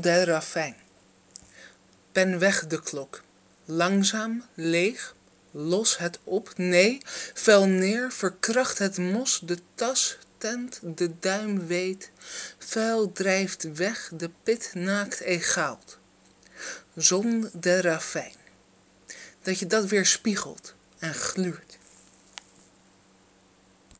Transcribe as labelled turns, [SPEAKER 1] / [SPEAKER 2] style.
[SPEAKER 1] der ravijn pen weg de klok. Langzaam leeg. Los het op. Nee, vel neer. Verkracht het mos. De tas, tent de duim weet. Vuil drijft weg. De pit naakt egaalt. Zon der ravijn dat je dat weerspiegelt en gluurt.